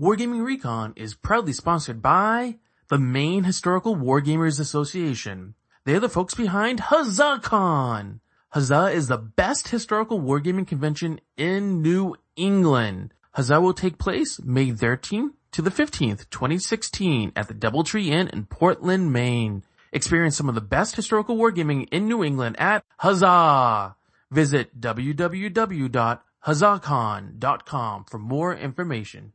Wargaming Recon is proudly sponsored by the Maine Historical Wargamers Association. They're the folks behind HuzzahCon. Huzzah is the best historical wargaming convention in New England. Huzzah will take place May 13th to the 15th, 2016 at the Doubletree Inn in Portland, Maine. Experience some of the best historical wargaming in New England at Huzzah! Visit www.huzzahcon.com for more information.